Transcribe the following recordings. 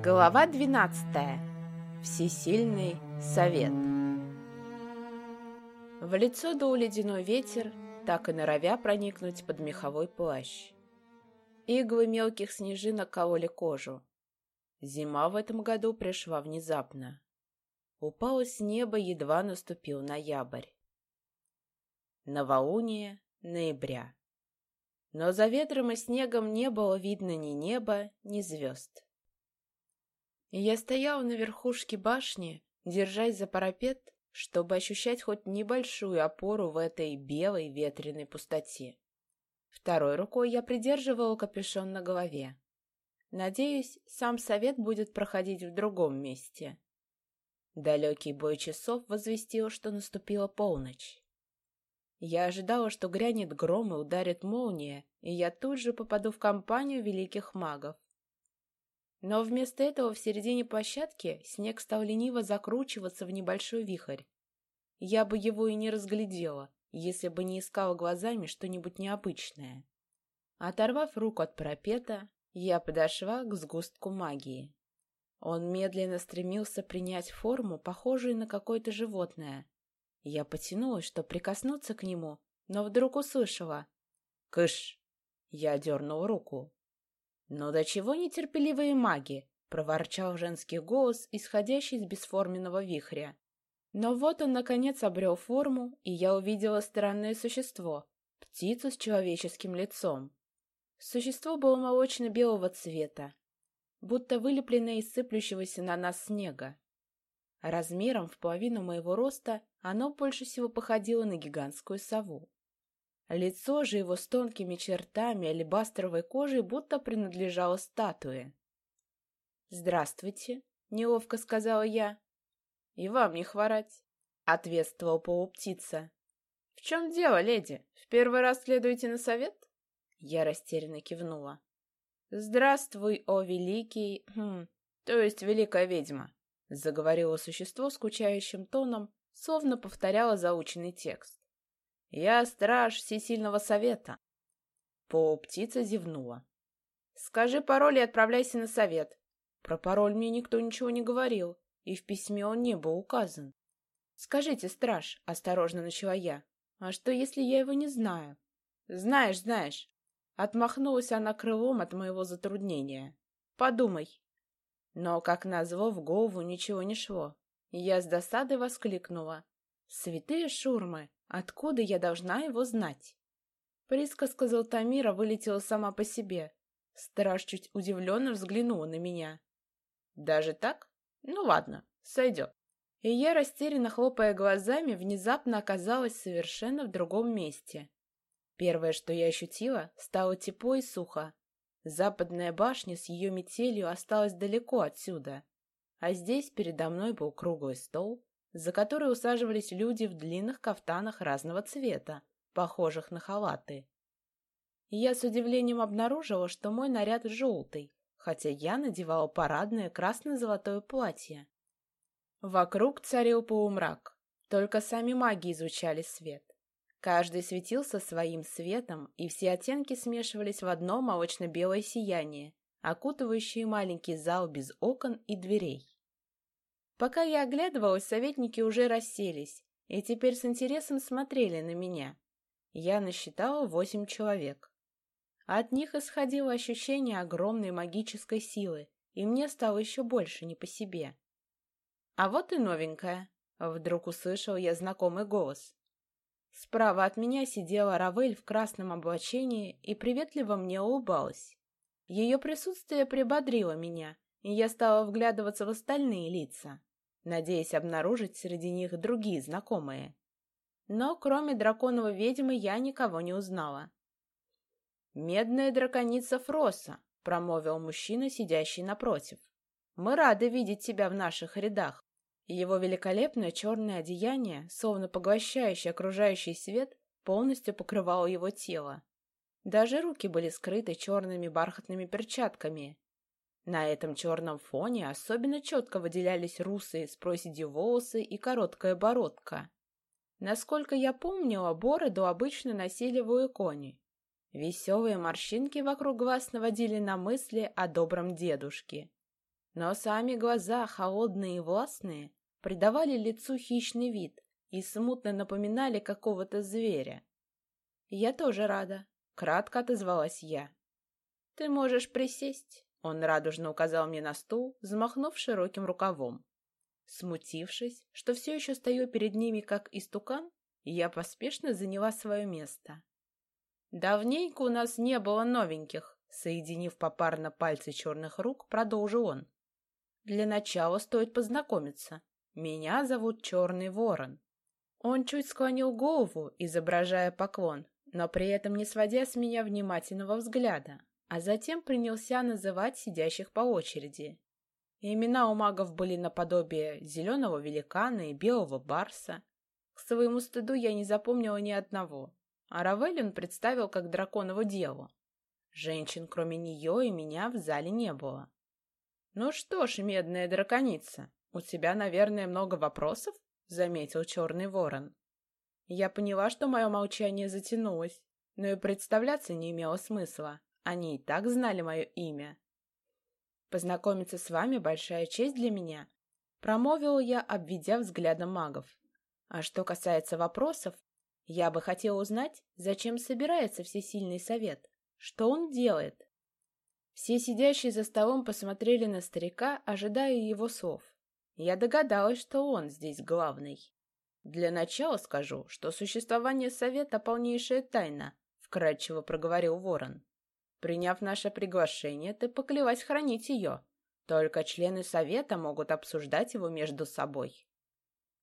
Глава 12. Всесильный совет. В лицо дул ледяной ветер, так и норовя проникнуть под меховой плащ. Иглы мелких снежинок кололи кожу. Зима в этом году пришла внезапно. Упало с неба, едва наступил ноябрь. Новолуние ноября. Но за ветром и снегом не было видно ни неба, ни звезд. Я стоял на верхушке башни, держась за парапет, чтобы ощущать хоть небольшую опору в этой белой ветреной пустоте. Второй рукой я придерживал капюшон на голове. Надеюсь, сам совет будет проходить в другом месте. Далекий бой часов возвестил, что наступила полночь. Я ожидала, что грянет гром и ударит молния, и я тут же попаду в компанию великих магов. Но вместо этого в середине площадки снег стал лениво закручиваться в небольшой вихрь. Я бы его и не разглядела, если бы не искала глазами что-нибудь необычное. Оторвав руку от парапета, я подошла к сгустку магии. Он медленно стремился принять форму, похожую на какое-то животное. Я потянулась, чтобы прикоснуться к нему, но вдруг услышала «Кыш!» Я дернула руку. «Ну до чего нетерпеливые маги?» — проворчал женский голос, исходящий из бесформенного вихря. Но вот он, наконец, обрел форму, и я увидела странное существо — птицу с человеческим лицом. Существо было молочно-белого цвета, будто вылепленное из сыплющегося на нас снега. Размером в половину моего роста оно больше всего походило на гигантскую сову. Лицо же его с тонкими чертами алебастровой кожей будто принадлежало статуе. «Здравствуйте», — неловко сказала я. «И вам не хворать», — ответствовал полуптица. «В чем дело, леди? В первый раз следуете на совет?» Я растерянно кивнула. «Здравствуй, о великий... Хм, то есть великая ведьма», — заговорило существо скучающим тоном, словно повторяло заученный текст. «Я страж всесильного совета». Полуптица зевнула. «Скажи пароль и отправляйся на совет». Про пароль мне никто ничего не говорил, и в письме он не был указан. «Скажите, страж», — осторожно начала я, — «а что, если я его не знаю?» «Знаешь, знаешь». Отмахнулась она крылом от моего затруднения. «Подумай». Но, как назло, в голову ничего не шло. Я с досадой воскликнула. «Святые шурмы! Откуда я должна его знать? Присказка Золотомира вылетела сама по себе. Страж чуть удивленно взглянула на меня. Даже так? Ну ладно, сойдет. И я, растерянно хлопая глазами, внезапно оказалась совершенно в другом месте. Первое, что я ощутила, стало тепло и сухо. Западная башня с ее метелью осталась далеко отсюда. А здесь передо мной был круглый стол, за который усаживались люди в длинных кафтанах разного цвета, похожих на халаты. я с удивлением обнаружила, что мой наряд желтый, хотя я надевала парадное красно-золотое платье. Вокруг царил полумрак, только сами маги изучали свет. Каждый светился своим светом, и все оттенки смешивались в одно молочно-белое сияние, окутывающее маленький зал без окон и дверей. Пока я оглядывалась, советники уже расселись и теперь с интересом смотрели на меня. Я насчитала восемь человек. От них исходило ощущение огромной магической силы, и мне стало еще больше не по себе. А вот и новенькая. Вдруг услышал я знакомый голос. Справа от меня сидела Равель в красном облачении и приветливо мне улыбалась. Ее присутствие прибодрило меня, и я стала вглядываться в остальные лица надеясь обнаружить среди них другие знакомые. Но кроме драконовой ведьмы я никого не узнала. «Медная драконица Фроса», — промовил мужчина, сидящий напротив. «Мы рады видеть тебя в наших рядах». Его великолепное черное одеяние, словно поглощающее окружающий свет, полностью покрывало его тело. Даже руки были скрыты черными бархатными перчатками, на этом черном фоне особенно четко выделялись русые с проседью волосы и короткая бородка. Насколько я помнила, бороду обычно носили кони. Веселые морщинки вокруг глаз наводили на мысли о добром дедушке. но сами глаза, холодные и властные, придавали лицу хищный вид и смутно напоминали какого-то зверя. «Я тоже рада», — кратко отозвалась я. «Ты можешь присесть», — он радужно указал мне на стул, взмахнув широким рукавом. Смутившись, что все еще стою перед ними как истукан, я поспешно заняла свое место. «Давненько у нас не было новеньких», — соединив попарно пальцы черных рук, продолжил он. «Для начала стоит познакомиться. Меня зовут Черный Ворон». Он чуть склонил голову, изображая поклон, но при этом не сводя с меня внимательного взгляда, а затем принялся называть сидящих по очереди. Имена у магов были наподобие зеленого великана и белого барса. К своему стыду я не запомнила ни одного, а Равель он представил как драконово дело. Женщин, кроме нее и меня, в зале не было. «Ну что ж, медная драконица, у тебя, наверное, много вопросов?» — заметил черный ворон. Я поняла, что мое молчание затянулось, но и представляться не имело смысла. Они и так знали мое имя. «Познакомиться с вами — большая честь для меня», — промовил я, обведя взглядом магов. «А что касается вопросов, я бы хотел узнать, зачем собирается Всесильный Совет, что он делает». Все сидящие за столом посмотрели на старика, ожидая его слов. Я догадалась, что он здесь главный. «Для начала скажу, что существование совета — полнейшая тайна», — вкратчиво проговорил Ворон. «Приняв наше приглашение, ты поклялась хранить ее. Только члены совета могут обсуждать его между собой».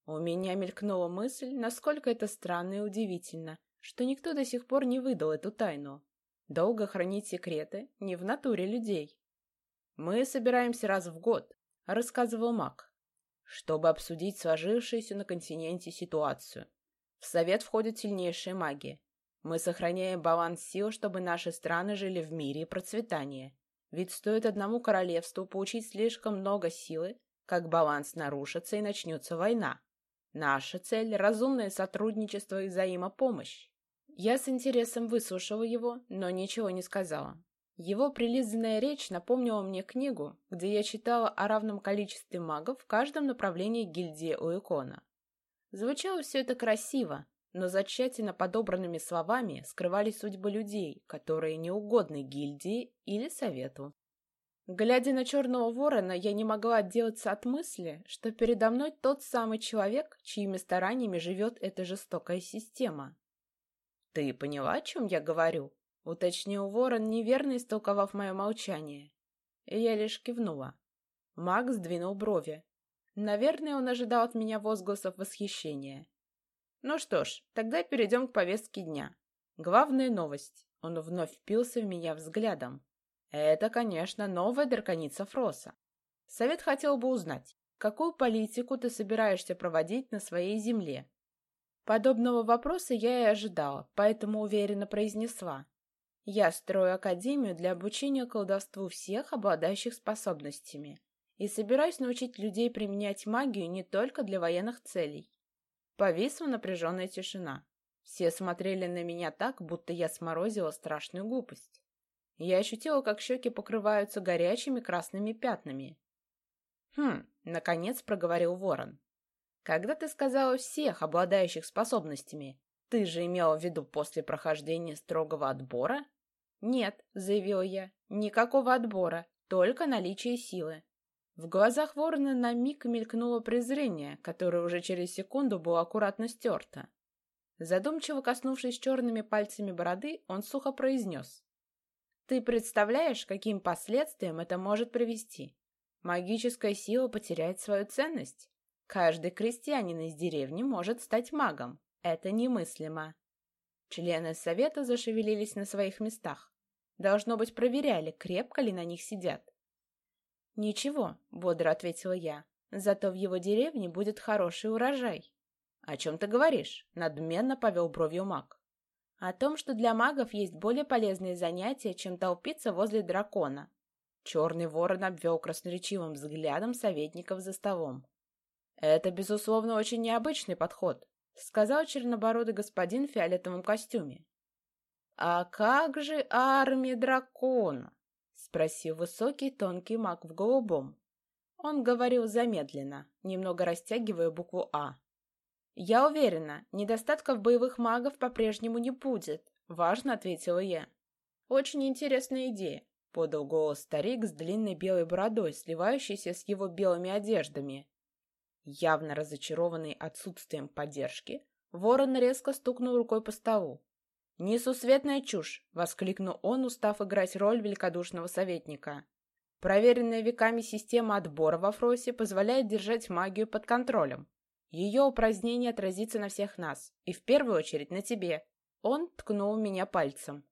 У меня мелькнула мысль, насколько это странно и удивительно, что никто до сих пор не выдал эту тайну. Долго хранить секреты не в натуре людей. «Мы собираемся раз в год», — рассказывал маг чтобы обсудить сложившуюся на континенте ситуацию. В совет входят сильнейшие маги. Мы сохраняем баланс сил, чтобы наши страны жили в мире и процветании. Ведь стоит одному королевству получить слишком много силы, как баланс нарушится и начнется война. Наша цель – разумное сотрудничество и взаимопомощь. Я с интересом выслушала его, но ничего не сказала. Его прилизанная речь напомнила мне книгу, где я читала о равном количестве магов в каждом направлении гильдии Уикона. Звучало все это красиво, но за тщательно подобранными словами скрывались судьбы людей, которые не угодны гильдии или совету. Глядя на черного ворона, я не могла отделаться от мысли, что передо мной тот самый человек, чьими стараниями живет эта жестокая система. «Ты поняла, о чем я говорю?» — уточнил ворон, неверно истолковав мое молчание. Я лишь кивнула. Макс сдвинул брови. Наверное, он ожидал от меня возгласов восхищения. Ну что ж, тогда перейдем к повестке дня. Главная новость. Он вновь впился в меня взглядом. Это, конечно, новая драконица Фроса. Совет хотел бы узнать, какую политику ты собираешься проводить на своей земле. Подобного вопроса я и ожидала, поэтому уверенно произнесла. Я строю академию для обучения колдовству всех, обладающих способностями, и собираюсь научить людей применять магию не только для военных целей. Повисла напряженная тишина. Все смотрели на меня так, будто я сморозила страшную глупость. Я ощутила, как щеки покрываются горячими красными пятнами. «Хм», — наконец проговорил ворон. «Когда ты сказала всех, обладающих способностями, ты же имела в виду после прохождения строгого отбора?» «Нет», — заявил я, — «никакого отбора, только наличие силы». В глазах ворона на миг мелькнуло презрение, которое уже через секунду было аккуратно стерто. Задумчиво коснувшись черными пальцами бороды, он сухо произнес. «Ты представляешь, каким последствиям это может привести? Магическая сила потеряет свою ценность. Каждый крестьянин из деревни может стать магом. Это немыслимо». Члены совета зашевелились на своих местах. Должно быть, проверяли, крепко ли на них сидят. «Ничего», — бодро ответила я, — «зато в его деревне будет хороший урожай». «О чем ты говоришь?» — надменно повел бровью маг. «О том, что для магов есть более полезные занятия, чем толпиться возле дракона». Черный ворон обвел красноречивым взглядом советников за столом. «Это, безусловно, очень необычный подход», — сказал чернобородый господин в фиолетовом костюме. «А как же армия дракона?» — спросил высокий тонкий маг в голубом. Он говорил замедленно, немного растягивая букву «А». «Я уверена, недостатков боевых магов по-прежнему не будет», — важно ответила я. «Очень интересная идея», — подал голос старик с длинной белой бородой, сливающейся с его белыми одеждами. Явно разочарованный отсутствием поддержки, ворон резко стукнул рукой по столу. «Несусветная чушь!» — воскликнул он, устав играть роль великодушного советника. Проверенная веками система отбора во Фросе позволяет держать магию под контролем. Ее упразднение отразится на всех нас, и в первую очередь на тебе. Он ткнул меня пальцем.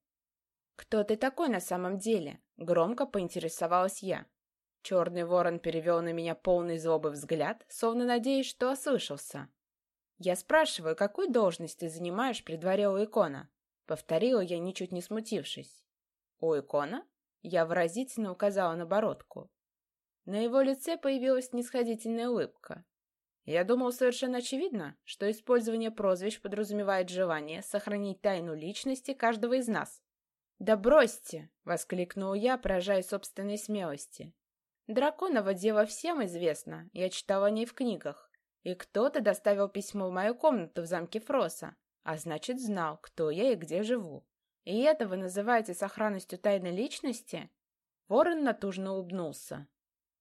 «Кто ты такой на самом деле?» — громко поинтересовалась я. Черный ворон перевел на меня полный злобы взгляд, словно надеясь, что ослышался. «Я спрашиваю, какую должность ты занимаешь при дворе у икона?» — повторила я, ничуть не смутившись. «У икона?» — я выразительно указала на бородку. На его лице появилась нисходительная улыбка. Я думал совершенно очевидно, что использование прозвищ подразумевает желание сохранить тайну личности каждого из нас. «Да бросьте!» — воскликнул я, поражая собственной смелости. «Драконово дело всем известно, я читал о ней в книгах. И кто-то доставил письмо в мою комнату в замке Фроса, а значит знал, кто я и где живу. И это вы называете сохранностью тайной личности?» Ворон натужно улыбнулся.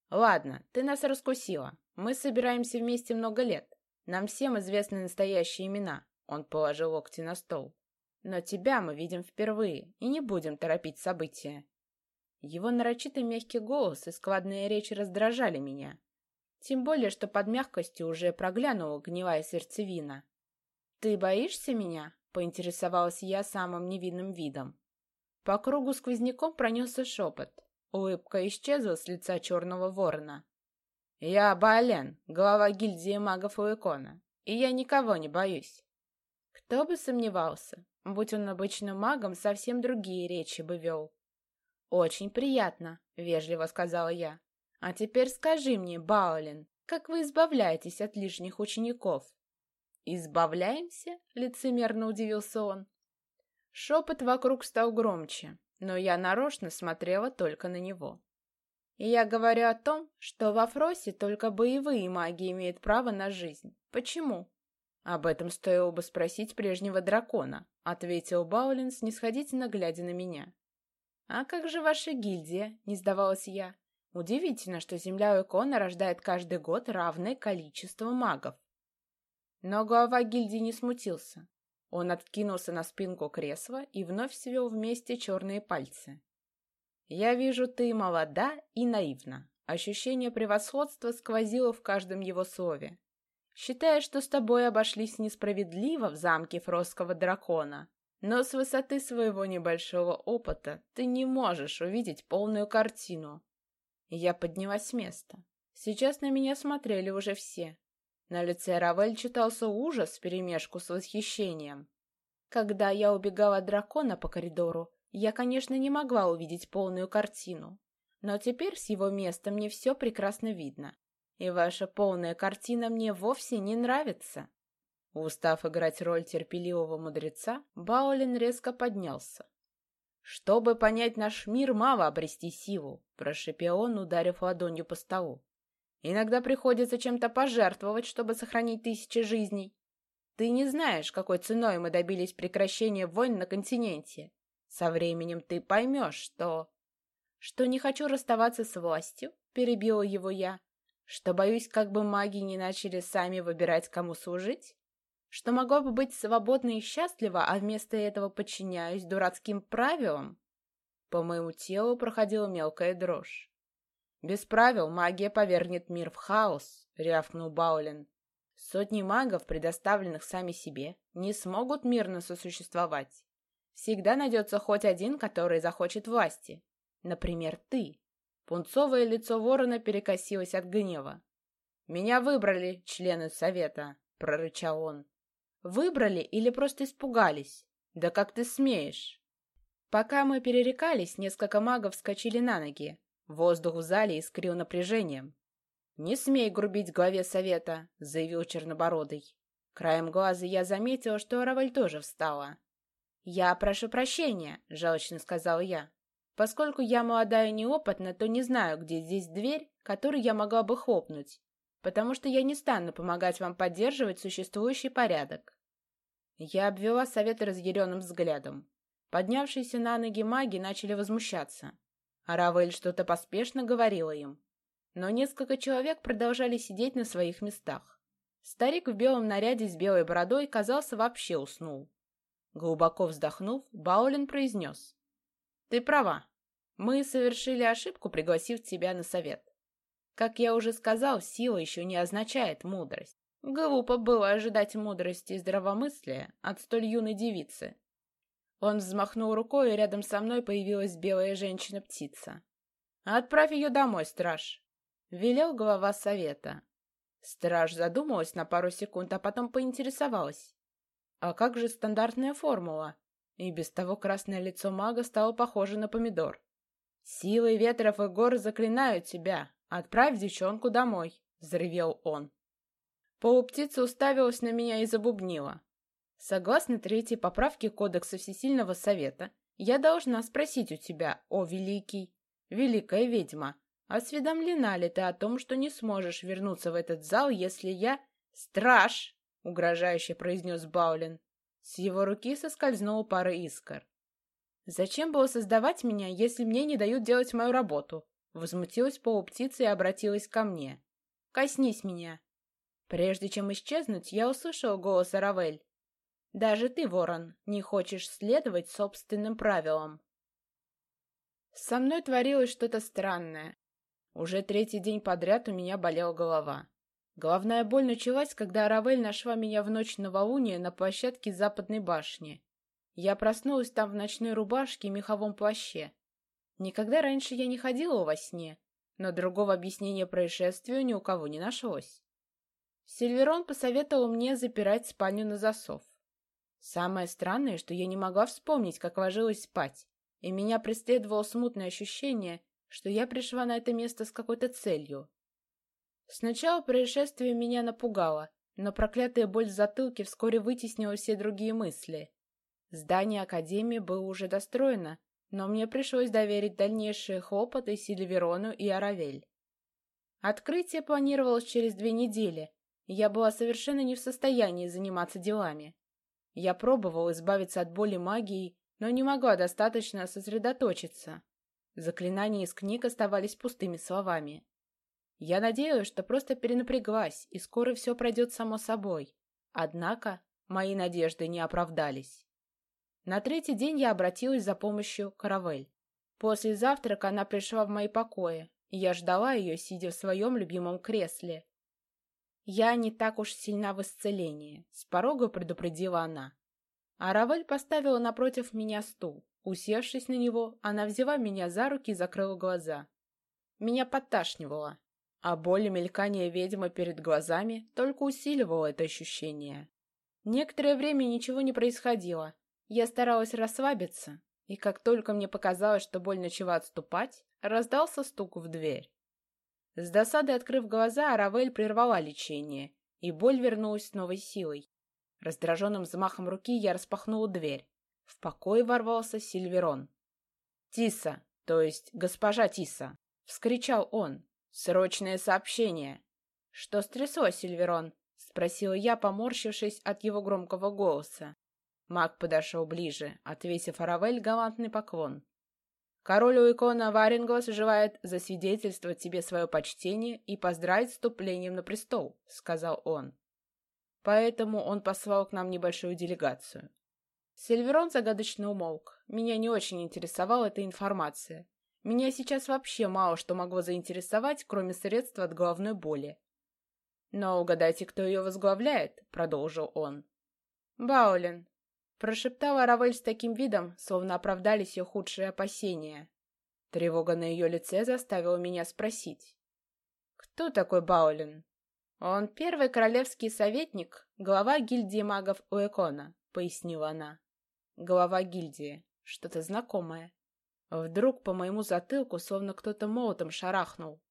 «Ладно, ты нас раскусила. Мы собираемся вместе много лет. Нам всем известны настоящие имена. Он положил локти на стол. Но тебя мы видим впервые и не будем торопить события. Его нарочито мягкий голос и складная речь раздражали меня. Тем более, что под мягкостью уже проглянула гнилая сердцевина. «Ты боишься меня?» — поинтересовалась я самым невинным видом. По кругу сквозняком пронесся шепот. Улыбка исчезла с лица черного ворона. «Я Баален, глава гильдии магов Уэкона, и я никого не боюсь». Кто бы сомневался, будь он обычным магом, совсем другие речи бы вел. «Очень приятно», — вежливо сказала я. «А теперь скажи мне, Баален, как вы избавляетесь от лишних учеников?» «Избавляемся?» — лицемерно удивился он. Шепот вокруг стал громче, но я нарочно смотрела только на него. И я говорю о том, что во Фросе только боевые маги имеют право на жизнь. Почему? Об этом стоило бы спросить прежнего дракона, ответил Баулин, снисходительно глядя на меня. А как же ваша гильдия? Не сдавалась я. Удивительно, что земля Икона рождает каждый год равное количество магов. Но глава гильдии не смутился. Он откинулся на спинку кресла и вновь свел вместе черные пальцы. «Я вижу, ты молода и наивна». Ощущение превосходства сквозило в каждом его слове. Считая, что с тобой обошлись несправедливо в замке Фросского дракона, но с высоты своего небольшого опыта ты не можешь увидеть полную картину. Я поднялась с места. Сейчас на меня смотрели уже все. На лице Равель читался ужас вперемешку с восхищением. Когда я убегала от дракона по коридору, я, конечно, не могла увидеть полную картину, но теперь с его места мне все прекрасно видно, и ваша полная картина мне вовсе не нравится. Устав играть роль терпеливого мудреца, Баулин резко поднялся. «Чтобы понять наш мир, мало обрести силу», — прошепел он, ударив ладонью по столу. «Иногда приходится чем-то пожертвовать, чтобы сохранить тысячи жизней. Ты не знаешь, какой ценой мы добились прекращения войн на континенте. Со временем ты поймешь, что... Что не хочу расставаться с властью, перебила его я. Что боюсь, как бы маги не начали сами выбирать, кому служить. Что могу бы быть свободна и счастлива, а вместо этого подчиняюсь дурацким правилам. По моему телу проходила мелкая дрожь. «Без правил магия повергнет мир в хаос», — рявкнул Баулин. «Сотни магов, предоставленных сами себе, не смогут мирно сосуществовать. Всегда найдется хоть один, который захочет власти. Например, ты. Пунцовое лицо ворона перекосилось от гнева. «Меня выбрали, члены совета», — прорычал он. «Выбрали или просто испугались? Да как ты смеешь?» Пока мы перерекались, несколько магов вскочили на ноги. Воздух в зале искрил напряжением. «Не смей грубить главе совета», — заявил Чернобородый. Краем глаза я заметила, что Араваль тоже встала. «Я прошу прощения», — жалочно сказал я. Поскольку я молодая и неопытна, то не знаю, где здесь дверь, которую я могла бы хлопнуть, потому что я не стану помогать вам поддерживать существующий порядок. Я обвела совет разъяренным взглядом. Поднявшиеся на ноги маги начали возмущаться. А Равель что-то поспешно говорила им. Но несколько человек продолжали сидеть на своих местах. Старик в белом наряде с белой бородой, казался, вообще уснул. Глубоко вздохнув, Баулин произнес. «Ты права. Мы совершили ошибку, пригласив тебя на совет. Как я уже сказал, сила еще не означает мудрость. Глупо было ожидать мудрости и здравомыслия от столь юной девицы. Он взмахнул рукой, и рядом со мной появилась белая женщина-птица. «Отправь ее домой, страж!» — велел глава совета. Страж задумалась на пару секунд, а потом поинтересовалась. «А как же стандартная формула?» И без того красное лицо мага стало похоже на помидор. «Силы ветров и гор заклинают тебя! Отправь девчонку домой!» — взревел он. Полуптица уставилась на меня и забубнила. Согласно третьей поправке Кодекса Всесильного Совета, я должна спросить у тебя, о великий, великая ведьма, осведомлена ли ты о том, что не сможешь вернуться в этот зал, если я... Страж! — угрожающе произнес Баулин. С его руки соскользнула пара искр. «Зачем было создавать меня, если мне не дают делать мою работу?» Возмутилась полуптица и обратилась ко мне. «Коснись меня!» Прежде чем исчезнуть, я услышал голос Аравель. «Даже ты, ворон, не хочешь следовать собственным правилам». Со мной творилось что-то странное. Уже третий день подряд у меня болела голова. Головная боль началась, когда Аравель нашла меня в ночь новолуния на площадке Западной башни. Я проснулась там в ночной рубашке и меховом плаще. Никогда раньше я не ходила во сне, но другого объяснения происшествию ни у кого не нашлось. Сильверон посоветовал мне запирать спальню на засов. Самое странное, что я не могла вспомнить, как ложилась спать, и меня преследовало смутное ощущение, что я пришла на это место с какой-то целью. Сначала происшествие меня напугало, но проклятая боль в затылке вскоре вытеснила все другие мысли. Здание Академии было уже достроено, но мне пришлось доверить дальнейшие хлопоты Сильверону и Аравель. Открытие планировалось через две недели, я была совершенно не в состоянии заниматься делами. Я пробовала избавиться от боли магией, но не могла достаточно сосредоточиться. Заклинания из книг оставались пустыми словами. Я надеялась, что просто перенапряглась, и скоро все пройдет само собой. Однако мои надежды не оправдались. На третий день я обратилась за помощью к Каравель. После завтрака она пришла в мои покои, и я ждала ее, сидя в своем любимом кресле, «Я не так уж сильна в исцелении», — с порога предупредила она. А Равель поставила напротив меня стул. Усевшись на него, она взяла меня за руки и закрыла глаза. Меня подташнивало, а боль и мелькание ведьмы перед глазами только усиливало это ощущение. Некоторое время ничего не происходило. Я старалась расслабиться, и как только мне показалось, что боль начала отступать, раздался стук в дверь. С досадой открыв глаза, Аравель прервала лечение, и боль вернулась с новой силой. Раздраженным взмахом руки я распахнула дверь. В покой ворвался Сильверон. «Тиса, то есть госпожа Тиса!» — вскричал он. «Срочное сообщение!» «Что стряслось, Сильверон?» — спросила я, поморщившись от его громкого голоса. Маг подошел ближе, отвесив Аравель галантный поклон. Король Уикона Варинглас желает засвидетельствовать тебе свое почтение и поздравить с вступлением на престол», — сказал он. Поэтому он послал к нам небольшую делегацию. Сильверон загадочно умолк. Меня не очень интересовала эта информация. Меня сейчас вообще мало что могло заинтересовать, кроме средств от головной боли. «Но угадайте, кто ее возглавляет?» — продолжил он. «Баулин, Прошептала Равель с таким видом, словно оправдались ее худшие опасения. Тревога на ее лице заставила меня спросить. «Кто такой Баулин?» «Он первый королевский советник, глава гильдии магов Уэкона», — пояснила она. «Глава гильдии. Что-то знакомое. Вдруг по моему затылку словно кто-то молотом шарахнул.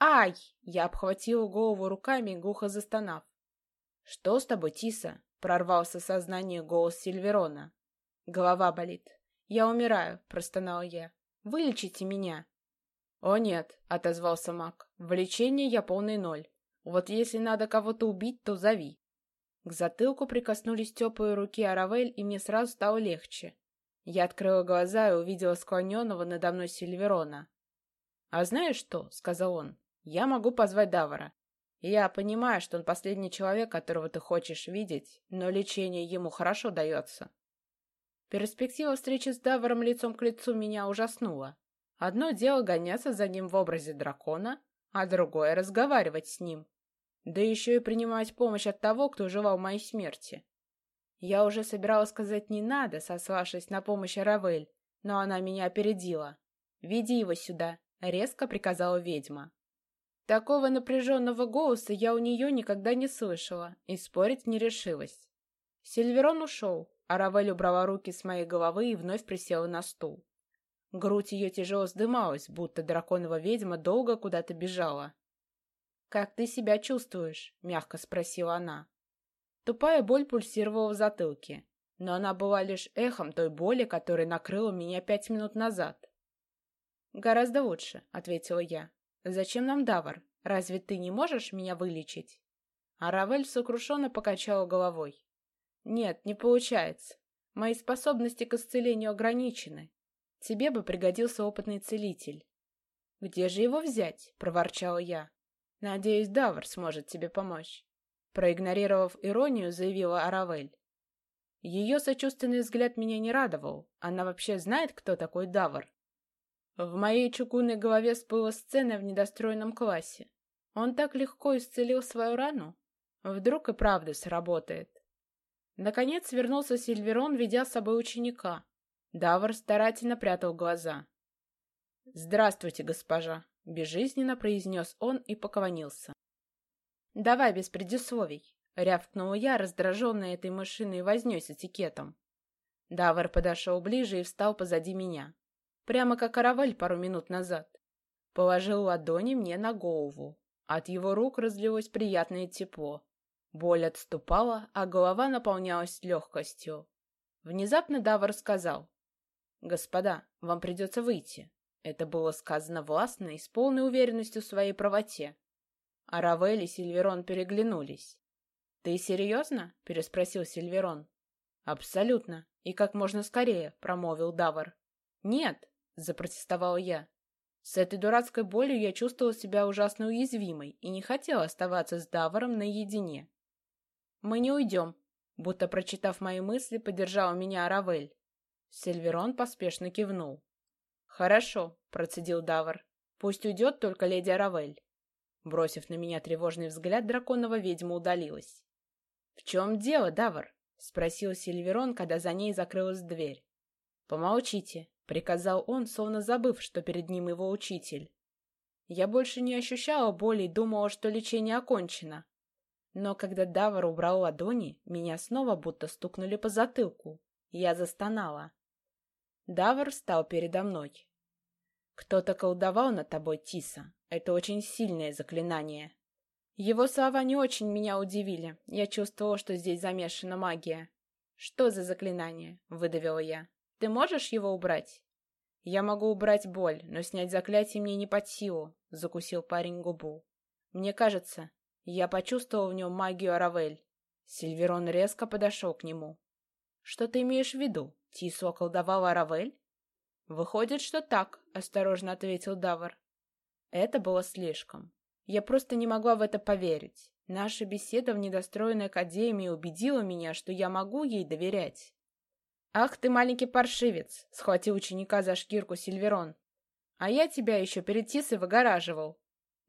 «Ай!» — я обхватила голову руками, глухо застонав. «Что с тобой, Тиса?» Прорвался сознание голос Сильверона. Голова болит. «Я умираю», — простонал я. Вылечите меня!» «О нет», — отозвался маг, — «в лечении я полный ноль. Вот если надо кого-то убить, то зови». К затылку прикоснулись теплые руки Аравель, и мне сразу стало легче. Я открыла глаза и увидела склоненного надо мной Сильверона. «А знаешь что?» — сказал он. «Я могу позвать Давара. Я понимаю, что он последний человек, которого ты хочешь видеть, но лечение ему хорошо дается». Перспектива встречи с Даваром лицом к лицу меня ужаснула. Одно дело гоняться за ним в образе дракона, а другое — разговаривать с ним. Да еще и принимать помощь от того, кто желал моей смерти. Я уже собиралась сказать «не надо», сославшись на помощь Равель, но она меня опередила. «Веди его сюда», — резко приказала ведьма. Такого напряженного голоса я у нее никогда не слышала и спорить не решилась. Сильверон ушел, а Равель убрала руки с моей головы и вновь присела на стул. Грудь ее тяжело вздымалась, будто драконова ведьма долго куда-то бежала. «Как ты себя чувствуешь?» — мягко спросила она. Тупая боль пульсировала в затылке, но она была лишь эхом той боли, которая накрыла меня пять минут назад. «Гораздо лучше», — ответила я. «Зачем нам Давар? Разве ты не можешь меня вылечить?» А Равель сокрушенно покачала головой. «Нет, не получается. Мои способности к исцелению ограничены. Тебе бы пригодился опытный целитель. «Где же его взять?» — проворчала я. «Надеюсь, Давр сможет тебе помочь». Проигнорировав иронию, заявила Аравель. Ее сочувственный взгляд меня не радовал. Она вообще знает, кто такой Давр? В моей чугунной голове всплыла сцена в недостроенном классе. Он так легко исцелил свою рану. Вдруг и правда сработает. Наконец вернулся Сильверон, ведя с собой ученика. Давр старательно прятал глаза. «Здравствуйте, госпожа!» — безжизненно произнес он и поклонился. «Давай без предисловий!» — рявкнула я, раздраженная этой машиной вознёй этикетом. Давар подошел ближе и встал позади меня, прямо как караваль пару минут назад. Положил ладони мне на голову. От его рук разлилось приятное тепло. Боль отступала, а голова наполнялась легкостью. Внезапно Давар сказал. «Господа, вам придется выйти». Это было сказано властно и с полной уверенностью в своей правоте. А Равель и Сильверон переглянулись. «Ты серьезно?» — переспросил Сильверон. «Абсолютно. И как можно скорее», — промолвил Давар. «Нет», — запротестовал я. С этой дурацкой болью я чувствовала себя ужасно уязвимой и не хотела оставаться с Даваром наедине. «Мы не уйдем», — будто прочитав мои мысли, поддержала меня Равель. Сильверон поспешно кивнул. «Хорошо», — процедил Давр. «Пусть уйдет только леди Аравель». Бросив на меня тревожный взгляд, драконова ведьма удалилась. «В чем дело, Давр?» — спросил Сильверон, когда за ней закрылась дверь. «Помолчите», — приказал он, словно забыв, что перед ним его учитель. Я больше не ощущала боли и думала, что лечение окончено. Но когда Давар убрал ладони, меня снова будто стукнули по затылку. Я застонала. Давр встал передо мной. «Кто-то колдовал над тобой, Тиса. Это очень сильное заклинание». Его слова не очень меня удивили. Я чувствовала, что здесь замешана магия. «Что за заклинание?» — выдавила я. «Ты можешь его убрать?» «Я могу убрать боль, но снять заклятие мне не под силу», — закусил парень губу. «Мне кажется, я почувствовал в нем магию Аравель». Сильверон резко подошел к нему. «Что ты имеешь в виду? Тису околдовала Равель?» «Выходит, что так», — осторожно ответил Давар. Это было слишком. Я просто не могла в это поверить. Наша беседа в недостроенной академии убедила меня, что я могу ей доверять. «Ах ты, маленький паршивец!» — схватил ученика за шкирку Сильверон. «А я тебя еще перед Тисой выгораживал».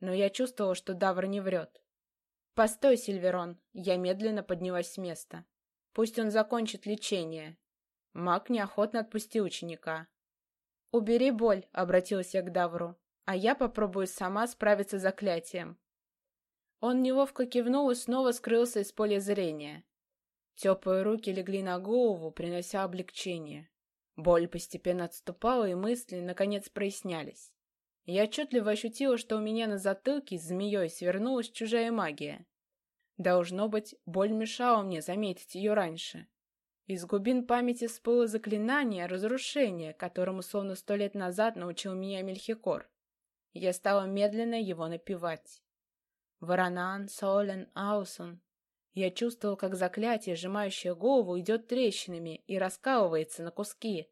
Но я чувствовала, что Давр не врет. «Постой, Сильверон!» Я медленно поднялась с места. Пусть он закончит лечение. Маг неохотно отпустил ученика. «Убери боль», — обратилась я к Давру, «а я попробую сама справиться с заклятием». Он неловко кивнул и снова скрылся из поля зрения. Теплые руки легли на голову, принося облегчение. Боль постепенно отступала, и мысли, наконец, прояснялись. Я отчетливо ощутила, что у меня на затылке змеей свернулась чужая магия. Должно быть, боль мешала мне заметить ее раньше. Из глубин памяти всплыло заклинание разрушения, которому словно сто лет назад научил меня Мельхикор. Я стала медленно его напевать. Варанан, Солен, Аусон. Я чувствовал, как заклятие, сжимающее голову, идет трещинами и раскалывается на куски.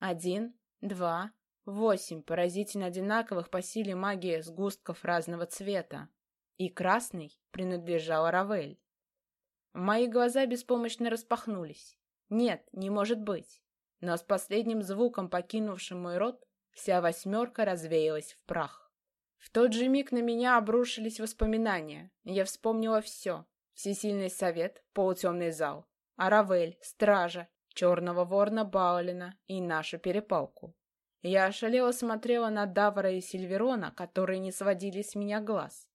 Один, два, восемь поразительно одинаковых по силе магии сгустков разного цвета. И красный принадлежал Равель. Мои глаза беспомощно распахнулись. Нет, не может быть. Но с последним звуком, покинувшим мой рот, вся восьмерка развеялась в прах. В тот же миг на меня обрушились воспоминания. Я вспомнила все. Всесильный совет, полутемный зал, Аравель, стража, черного ворна Баулина и нашу перепалку. Я ошалело смотрела на Давара и Сильверона, которые не сводили с меня глаз.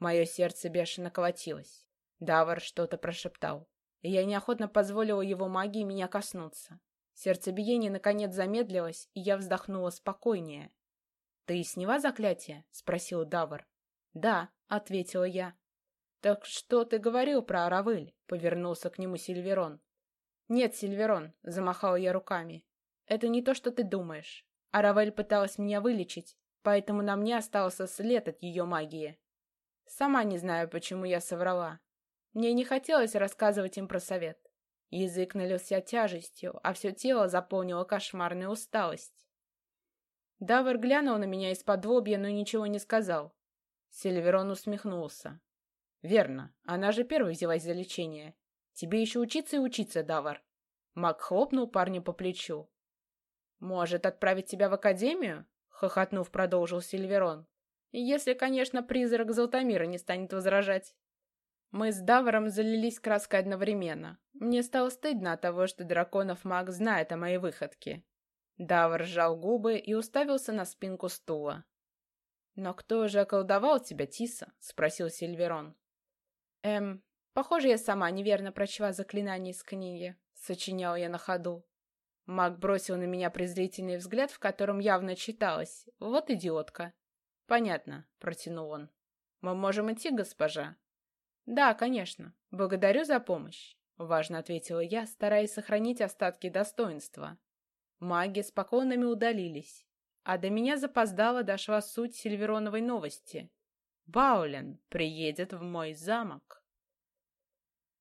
Мое сердце бешено колотилось. Давар что-то прошептал и я неохотно позволила его магии меня коснуться. Сердцебиение наконец замедлилось, и я вздохнула спокойнее. «Ты сняла заклятие?» — спросил Давар. «Да», — ответила я. «Так что ты говорил про Аравель?» — повернулся к нему Сильверон. «Нет, Сильверон», — замахала я руками. «Это не то, что ты думаешь. Аравель пыталась меня вылечить, поэтому на мне остался след от ее магии. Сама не знаю, почему я соврала. Мне не хотелось рассказывать им про совет. Язык налился тяжестью, а все тело заполнило кошмарная усталость. Давар глянул на меня из-под лобья, но ничего не сказал. Сильверон усмехнулся. «Верно, она же первой взялась за лечение. Тебе еще учиться и учиться, Давар». Мак хлопнул парня по плечу. «Может, отправить тебя в академию?» — хохотнув, продолжил Сильверон. «Если, конечно, призрак Золотомира не станет возражать». Мы с Даваром залились краской одновременно. Мне стало стыдно от того, что драконов маг знает о моей выходке. Давар сжал губы и уставился на спинку стула. «Но кто же околдовал тебя, Тиса?» — спросил Сильверон. «Эм, похоже, я сама неверно прочла заклинание из книги», — сочинял я на ходу. Маг бросил на меня презрительный взгляд, в котором явно читалось. «Вот идиотка». «Понятно», — протянул он. «Мы можем идти, госпожа?» «Да, конечно. Благодарю за помощь», — важно ответила я, стараясь сохранить остатки достоинства. Маги с поклонами удалились, а до меня запоздала дошла суть Сильвероновой новости. Баулен приедет в мой замок.